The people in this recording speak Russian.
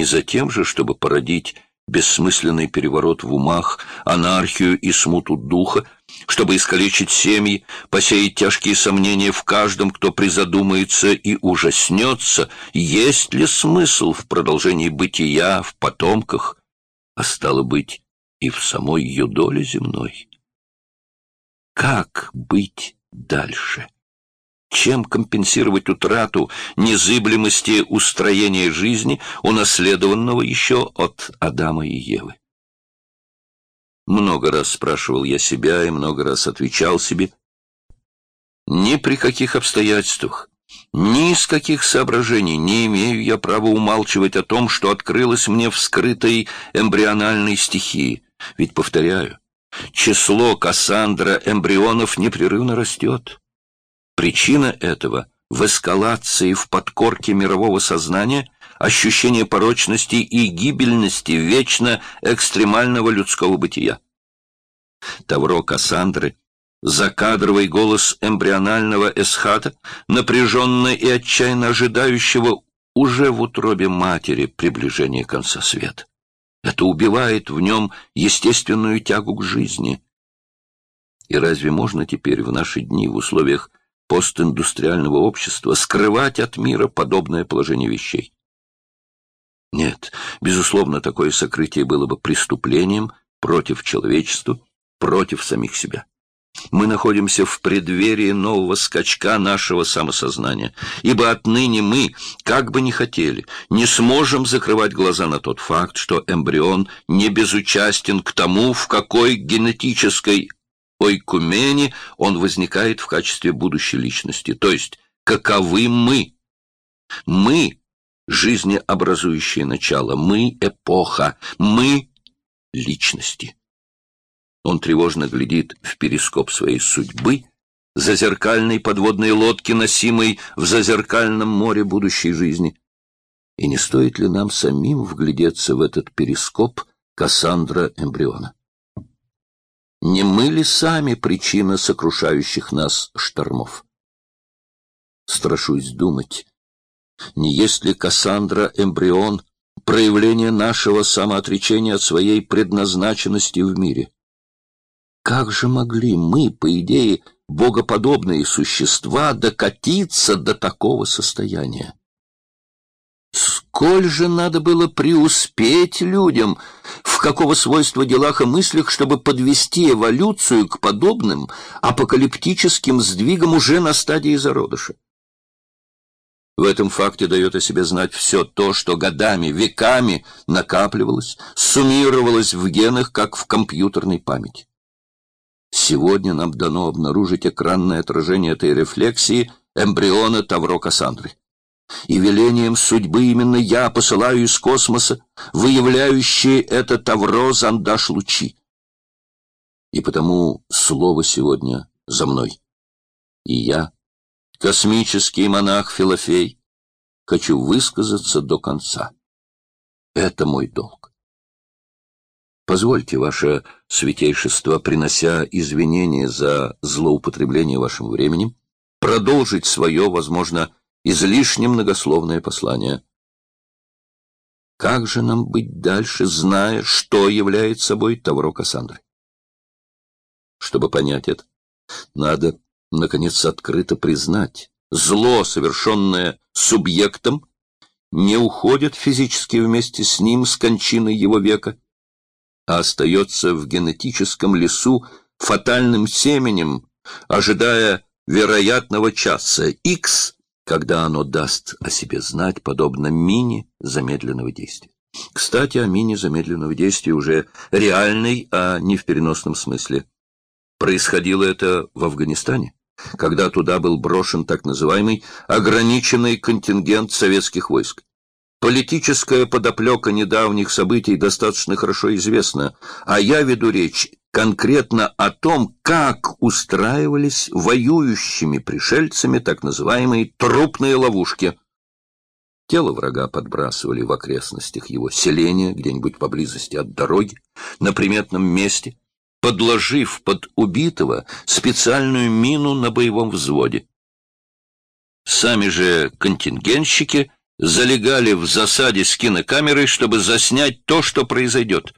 Не за тем же, чтобы породить бессмысленный переворот в умах, анархию и смуту духа, чтобы искалечить семьи, посеять тяжкие сомнения в каждом, кто призадумается и ужаснется, есть ли смысл в продолжении бытия, в потомках, а стало быть, и в самой ее доле земной. Как быть дальше? Чем компенсировать утрату незыблемости устроения жизни, унаследованного еще от Адама и Евы? Много раз спрашивал я себя и много раз отвечал себе. Ни при каких обстоятельствах, ни из каких соображений не имею я права умалчивать о том, что открылось мне в скрытой эмбриональной стихии. Ведь, повторяю, число Кассандра эмбрионов непрерывно растет. Причина этого в эскалации в подкорке мирового сознания ощущение порочности и гибельности вечно экстремального людского бытия. Тавро Кассандры, закадровый голос эмбрионального эсхата, напряженно и отчаянно ожидающего уже в утробе матери приближения конца света. Это убивает в нем естественную тягу к жизни. И разве можно теперь в наши дни в условиях постиндустриального общества скрывать от мира подобное положение вещей. Нет, безусловно, такое сокрытие было бы преступлением против человечества, против самих себя. Мы находимся в преддверии нового скачка нашего самосознания, ибо отныне мы, как бы ни хотели, не сможем закрывать глаза на тот факт, что эмбрион не безучастен к тому, в какой генетической ойкумене он возникает в качестве будущей личности, то есть каковы мы. Мы — жизнеобразующее начало, мы — эпоха, мы — личности. Он тревожно глядит в перископ своей судьбы, зазеркальной подводной лодки, носимой в зазеркальном море будущей жизни. И не стоит ли нам самим вглядеться в этот перископ Кассандра эмбриона? Не мы ли сами причина сокрушающих нас штормов? Страшусь думать, не есть ли Кассандра эмбрион проявление нашего самоотречения от своей предназначенности в мире? Как же могли мы, по идее, богоподобные существа, докатиться до такого состояния? Сколь же надо было преуспеть людям, в какого свойства делах и мыслях, чтобы подвести эволюцию к подобным апокалиптическим сдвигам уже на стадии зародыша. В этом факте дает о себе знать все то, что годами, веками накапливалось, суммировалось в генах, как в компьютерной памяти. Сегодня нам дано обнаружить экранное отражение этой рефлексии эмбриона Тавро Кассандры и велением судьбы именно я посылаю из космоса выявляющие это тавро зандаш лучи. И потому слово сегодня за мной. И я, космический монах Филофей, хочу высказаться до конца. Это мой долг. Позвольте, ваше святейшество, принося извинения за злоупотребление вашим временем, продолжить свое, возможно, излишне многословное послание. Как же нам быть дальше, зная, что является собой Тавро Кассандры? Чтобы понять это, надо, наконец, открыто признать, зло, совершенное субъектом, не уходит физически вместе с ним с кончиной его века, а остается в генетическом лесу фатальным семенем, ожидая вероятного часа X, когда оно даст о себе знать, подобно мини замедленного действия. Кстати, о мини замедленного действия уже реальной, а не в переносном смысле. Происходило это в Афганистане, когда туда был брошен так называемый ограниченный контингент советских войск. Политическая подоплека недавних событий достаточно хорошо известна, а я веду речь конкретно о том, как устраивались воюющими пришельцами так называемые трупные ловушки. Тело врага подбрасывали в окрестностях его селения, где-нибудь поблизости от дороги, на приметном месте, подложив под убитого специальную мину на боевом взводе. Сами же контингентщики залегали в засаде с кинокамерой, чтобы заснять то, что произойдет.